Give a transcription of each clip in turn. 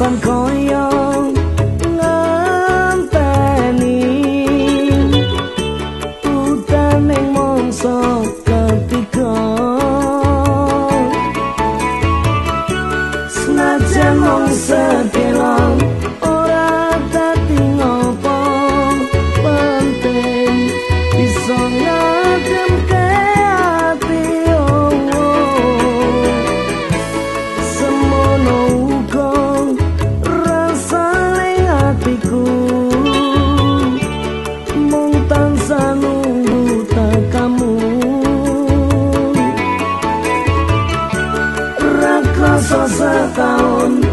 alasan koyo nganteni utane mongso ketiga. Senajan mong selasa tahun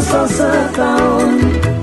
so, so,